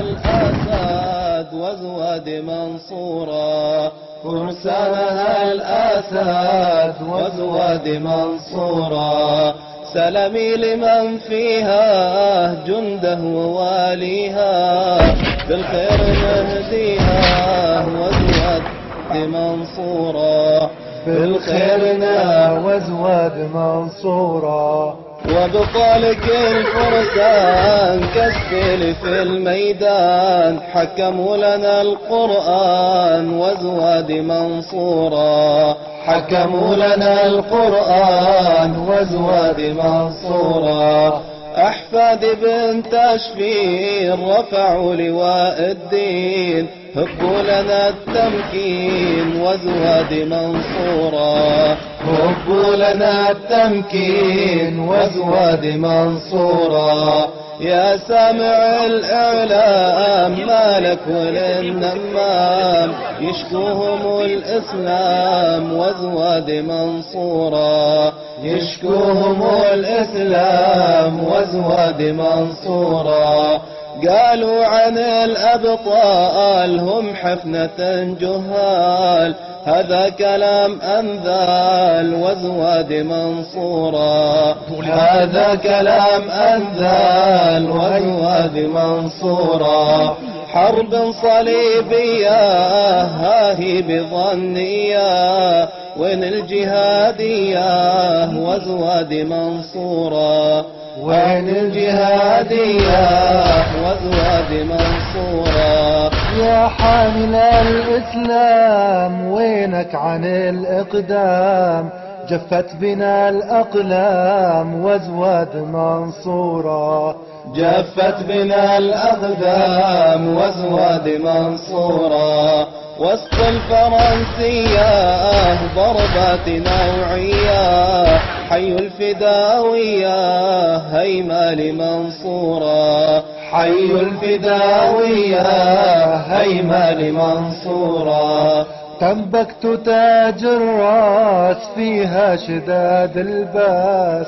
الآساد وزواد منصورا. فرسانها الآساد وزواد منصورا. سلمي لمن فيها جنده وواليها بالخير نهديها وزواد منصورا. بالخيرنا وزواد منصورا. وبطلق الفرسان كالسيل في الميدان حكموا لنا القرآن وزواد منصورا. حكموا لنا القرآن وزواد منصورا. أحفاد بنت أشفير رفعوا لواء الدين هبوا لنا التمكين وزواد منصورا. هبوا لنا التمكين وزواد منصورا. يا سامع الإعلام مالك وللنمام يشكوهم الإسلام وزواد منصورا. يشكوهم الإسلام وزواد منصورا قالوا عن الأبطال هم حفنة جهال. هذا كلام أنذال وزواد منصورا هذا كلام أنذال وزواد منصورا حرب صليبية هاهي بظنية. وين الجهادية وزواد منصورا. وين الجهادية وزواد منصورا. يا حامل الإسلام وينك عن الإقدام؟ جفت بنا الأقلام وزواد منصورا. جفت بنا الأقدام وزواد منصورا. وسط الفرنسية ضربات نوعية حي الفداوية هيما لمنصورا حي الفداوية هيما لمنصورا تنبكت تاج الرأس فيها شداد الباس.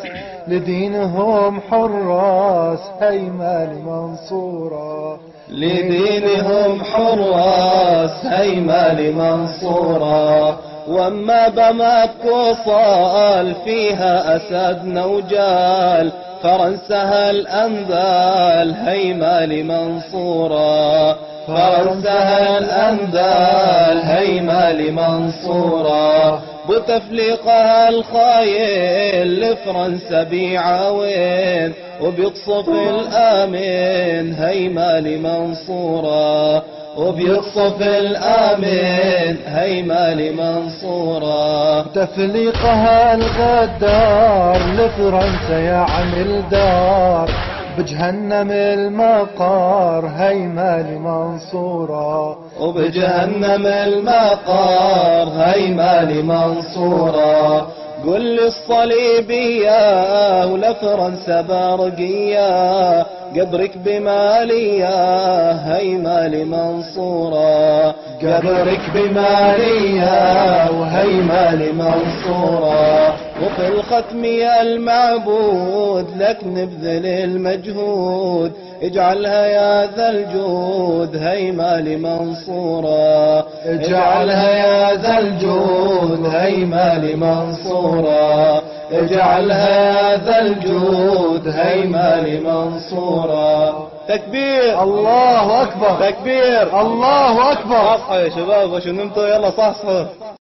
لدينهم حراس هيما لمنصورا لدينهم حراس هيما لمنصورا. وأما بمكة صال فيها أسد نوجال. فرنسها الأنذال هيما لمنصورا. فرنسها الأنذال هيما لمنصورا. بتفليقها الخايل لفرنسا بيعاوين وبيقصف الآمن هيما لمنصورا وبيقصف الآمن هيما لمنصورا تفليقها الغدار لفرنسا يعمل دار بجهنم المقار هيما لمنصورا وبجهنم المقار هيما لمنصورا قل الصليبية ولفرنسا برقية قبرك بمالية هيما لمنصورا قبرك بمالية وهيما لمنصورا وفي الختم يا المعبود لك نبذل المجهود. اجعلها يا ذا الجود هيما لمنصورا اجعلها يا ذا الجود هيما لمنصورا اجعلها يا ذا الجود هيما لمنصورا تكبير. الله أكبر. تكبير. الله أكبر. اصحى يا شباب وشو نمتوا يلا صحصحوا